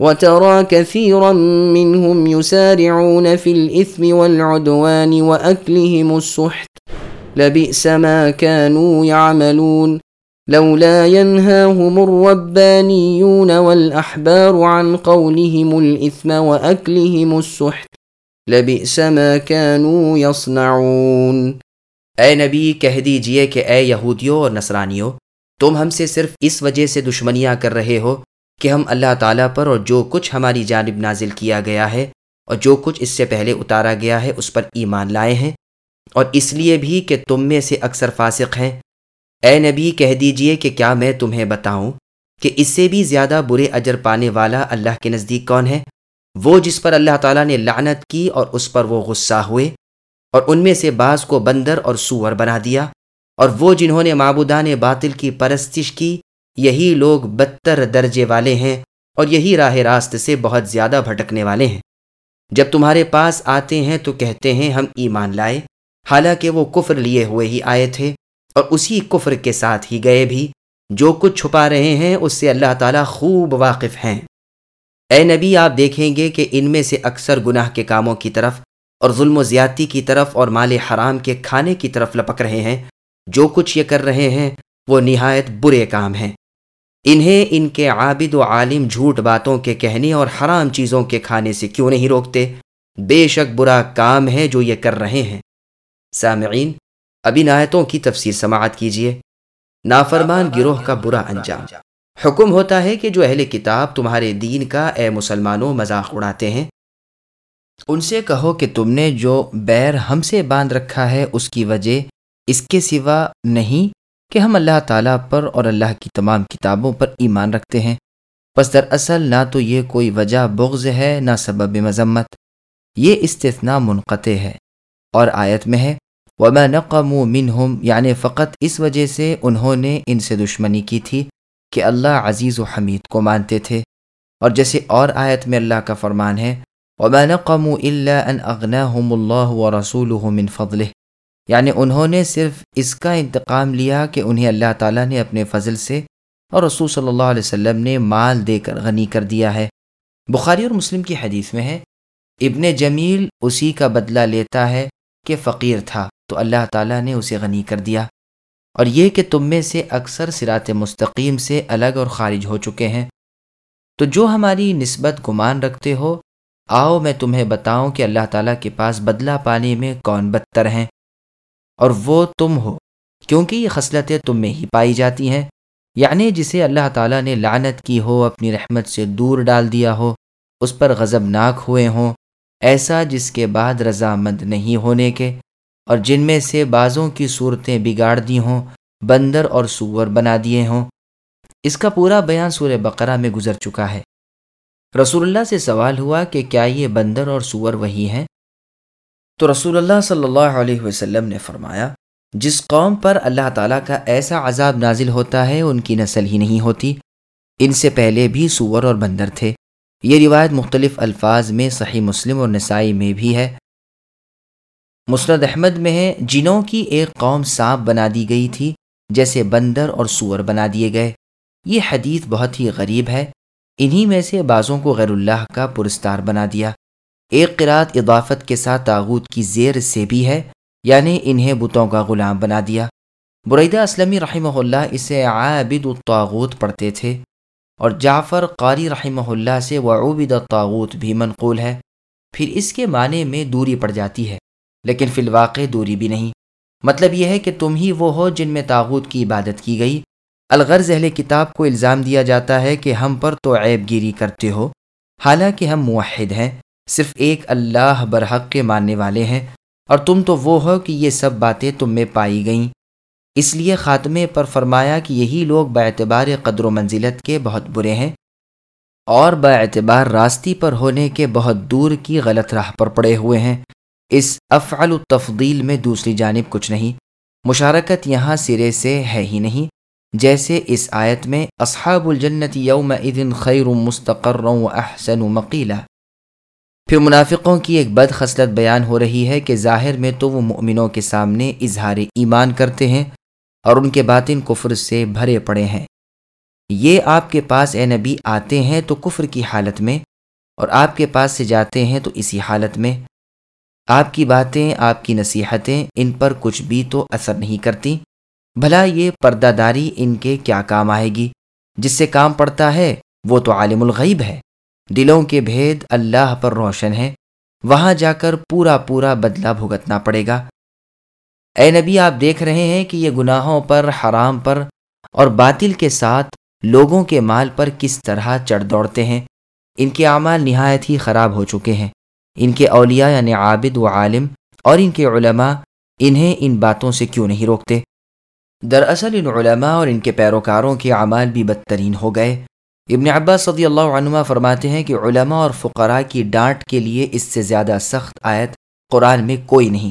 وترى كثيرا منهم يسارعون في الإثم والعدوان وأكلهم السحت. لبئس ما كانوا يعملون. لولا ينهاهم الربانيون والأحبار عن قولهم الإثم وأكلهم السحت. لبئس ما كانوا يصنعون. اے نبی کہہ دیجئے کہ اے یہودیوں اور نصرانیوں تم ہم سے صرف اس وجہ سے دشمنیاں کر رہے ہو کہ ہم اللہ تعالیٰ پر اور جو کچھ ہماری جانب نازل کیا گیا ہے اور جو کچھ اس سے پہلے اتارا گیا ہے، اس پر ایمان لائے ہیں۔ اور اس لیے بھی کہ تم میں سے اکثر فاسق ہیں۔ اے نبی، کہہ دیجیے کہ کیا میں تمہیں بتاؤں کہ اس سے بھی زیادہ برے اجر پانے والا اللہ کے نزدیک کون ہے؟ وہ جس پر اللہ تعالیٰ نے لعنت کی اور اس پر وہ غصہ ہوئے اور ان میں سے بعض کو بندر اور سور بنا دیا اور وہ جنہوں نے معبودان باطل کی پرستش کی یہی لوگ بدتر درجے والے ہیں اور یہی راہ راست سے بہت زیادہ بھٹکنے والے ہیں۔ جب تمہارے پاس آتے ہیں تو کہتے ہیں، ہم ایمان لائے۔ حالانکہ وہ کفر لیے ہوئے ہی آئے تھے اور اسی کفر کے ساتھ ہی گئے بھی۔ جو کچھ چھپا رہے ہیں، اس سے اللہ تعالیٰ خوب واقف ہیں۔ اے نبی، آپ دیکھیں گے کہ ان میں سے اکثر گناہ کے کاموں کی طرف اور ظلم و زیادتی کی طرف اور مال حرام کے کھانے کی طرف لپک رہے ہیں۔ جو کچھ یہ کر رہے ہیں، وہ نہایت برے کام ہیں۔ انہیں ان کے عابد و عالم جھوٹ باتوں کے کہنے اور حرام چیزوں کے کھانے سے کیوں نہیں روکتے؟ بے شک برا کام ہے جو یہ کر رہے ہیں۔ سامعین اب ان آیتوں کی تفسیر سماعت کیجیے۔ نافرمان گروہ کا برا انجام۔ حکم ہوتا ہے کہ جو اہل کتاب تمہارے دین کا اے مسلمانوں مذاق اڑاتے ہیں ان سے کہو کہ تم نے جو بیر ہم سے باندھ رکھا ہے اس کی وجہ اس کے سوا نہیں۔ کہ ہم اللہ تعالیٰ پر اور اللہ کی تمام کتابوں پر ایمان رکھتے ہیں۔ پس در اصل نہ تو یہ کوئی وجہ بغض ہے نہ سبب مذمت۔ یہ استثناء منقطع ہے۔ اور آیت میں ہے، وما نقموا منہم یعنی فقط اس وجہ سے انہوں نے ان سے دشمنی کی تھی کہ اللہ عزیز و حمید کو مانتے تھے۔ اور جیسے اور آیت میں اللہ کا فرمان ہے، وما نقموا الا ان اغناهم اللہ ورسوله من فضله۔ یعنی انہوں نے صرف اس کا انتقام لیا کہ انہیں اللہ تعالیٰ نے اپنے فضل سے اور رسول صلی اللہ علیہ وسلم نے مال دے کر غنی کر دیا ہے۔ بخاری اور مسلم کی حدیث میں ہے، ابن جمیل اسی کا بدلہ لیتا ہے کہ فقیر تھا تو اللہ تعالیٰ نے اسے غنی کر دیا۔ اور یہ کہ تم میں سے اکثر سرات مستقیم سے الگ اور خارج ہو چکے ہیں۔ تو جو ہماری نسبت گمان رکھتے ہو، آؤ میں تمہیں بتاؤں کہ اللہ تعالیٰ کے پاس بدلہ پانے میں کون بدتر ہیں۔ اور وہ تم ہو، کیونکہ یہ خصلتیں تم میں ہی پائی جاتی ہیں۔ یعنی جسے اللہ تعالیٰ نے لعنت کی ہو، اپنی رحمت سے دور ڈال دیا ہو، اس پر غضب ناک ہوئے ہوں، ایسا جس کے بعد رضامند نہیں ہونے کے۔ اور جن میں سے بعضوں کی صورتیں بگاڑ دی ہوں، بندر اور سور بنا دیے ہوں۔ اس کا پورا بیان سور بقرہ میں گزر چکا ہے۔ رسول اللہ سے سوال ہوا کہ کیا یہ بندر اور سور وہی ہیں؟ تو رسول اللہ صلی اللہ علیہ وسلم نے فرمایا، جس قوم پر اللہ تعالیٰ کا ایسا عذاب نازل ہوتا ہے، ان کی نسل ہی نہیں ہوتی۔ ان سے پہلے بھی سور اور بندر تھے۔ یہ روایت مختلف الفاظ میں صحیح مسلم اور نسائی میں بھی ہے۔ مسرد احمد میں ہے، جنوں کی ایک قوم سانپ بنا دی گئی تھی، جیسے بندر اور سور بنا دیے گئے۔ یہ حدیث بہت ہی غریب ہے۔ انہی میں سے بعضوں کو غیر اللہ کا پرستار بنا دیا۔ ایک قرات اضافت کے ساتھ تاغوت کی زیر سے بھی ہے یعنی انہیں بتوں کا غلام بنا دیا۔ بریدہ اسلمی رحمہ اللہ اسے عابد الطاغوت پڑھتے تھے، اور جعفر قاری رحمہ اللہ سے وعوبد الطاغوت بھی منقول ہے۔ پھر اس کے معنی میں دوری پڑ جاتی ہے، لیکن فی الواقع دوری بھی نہیں۔ مطلب یہ ہے کہ تم ہی وہ ہو جن میں تاغوت کی عبادت کی گئی۔ الغرض اہل کتاب کو الزام دیا جاتا ہے کہ ہم پر تو عیب گیری کرتے ہو، حالانکہ ہم موحد ہیں۔ صرف ایک اللہ برحق کے ماننے والے ہیں، اور تم تو وہ ہو کہ یہ سب باتیں تم میں پائی گئیں۔ اس لیے خاتمے پر فرمایا کہ یہی لوگ باعتبار قدر و منزلت کے بہت برے ہیں، اور باعتبار راستی پر ہونے کے بہت دور کی غلط راہ پر پڑے ہوئے ہیں۔ اس افعل التفضیل میں دوسری جانب کچھ نہیں، مشارکت یہاں سرے سے ہے ہی نہیں۔ جیسے اس آیت میں، اصحاب الجنت یوم خیر مستقر و احسن مقیلہ پھر منافقوں کی ایک بد خصلت بیان ہو رہی ہے کہ ظاہر میں تو وہ مؤمنوں کے سامنے اظہار ایمان کرتے ہیں اور ان کے باطن کفر سے بھرے پڑے ہیں۔ یہ آپ کے پاس اے نبی آتے ہیں تو کفر کی حالت میں اور آپ کے پاس سے جاتے ہیں تو اسی حالت میں۔ آپ کی باتیں، آپ کی نصیحتیں ان پر کچھ بھی تو اثر نہیں کرتی۔ بھلا یہ پردہ داری ان کے کیا کام آئے گی؟ جس سے کام پڑتا ہے وہ تو عالم الغیب ہے۔ دلوں کے بھید اللہ پر روشن ہے وہاں جا کر پورا پورا بدلہ بھگتنا پڑے گا۔ اے نبی، آپ دیکھ رہے ہیں کہ یہ گناہوں پر، حرام پر اور باطل کے ساتھ لوگوں کے مال پر کس طرح چڑھ دوڑتے ہیں۔ ان کے اعمال نہایت ہی خراب ہو چکے ہیں۔ ان کے اولیاء یعنی عابد و عالم اور ان کے علماء انہیں ان باتوں سے کیوں نہیں روکتے؟ دراصل، ان علماء اور ان کے پیروکاروں کے اعمال بھی بدترین ہو گئے۔ ابن عباس صدی اللہ عنہ فرماتے ہیں کہ علماء اور فقراء کی ڈانٹ کے لیے اس سے زیادہ سخت آیت قرآن میں کوئی نہیں۔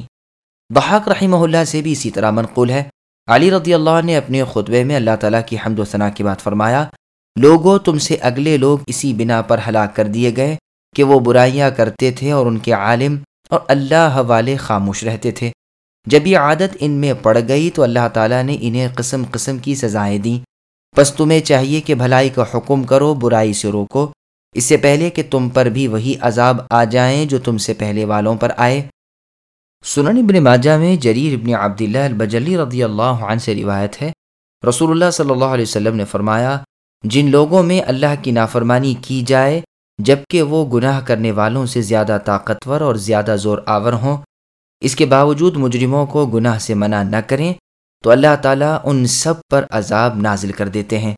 بحاق رحمہ اللہ سے بھی اسی طرح منقول ہے۔ علی رضی اللہ نے اپنے خطبے میں اللہ تعالیٰ کی حمد و ثناء کی بات فرمایا، لوگوں، تم سے اگلے لوگ اسی بنا پر ہلاک کر دیے گئے کہ وہ برائیاں کرتے تھے اور ان کے عالم اور اللہ والے خاموش رہتے تھے۔ جب یہ عادت ان میں پڑ گئی تو اللہ تعالیٰ نے انہیں قسم قسم کی سزائیں دیں۔ بس تمہیں چاہیے کہ بھلائی کا حکم کرو، برائی سے روکو۔ اس سے پہلے کہ تم پر بھی وہی عذاب آ جائیں جو تم سے پہلے والوں پر آئے۔ سنن ابن ماجہ میں جریر ابن عبداللہ البجلی رضی اللہ عنہ سے روایت ہے۔ رسول اللہ صلی اللہ علیہ وسلم نے فرمایا، جن لوگوں میں اللہ کی نافرمانی کی جائے جبکہ وہ گناہ کرنے والوں سے زیادہ طاقتور اور زیادہ زور آور ہوں، اس کے باوجود مجرموں کو گناہ سے منع نہ کریں۔ تو اللہ تعالیٰ ان سب پر عذاب نازل کر دیتے ہیں۔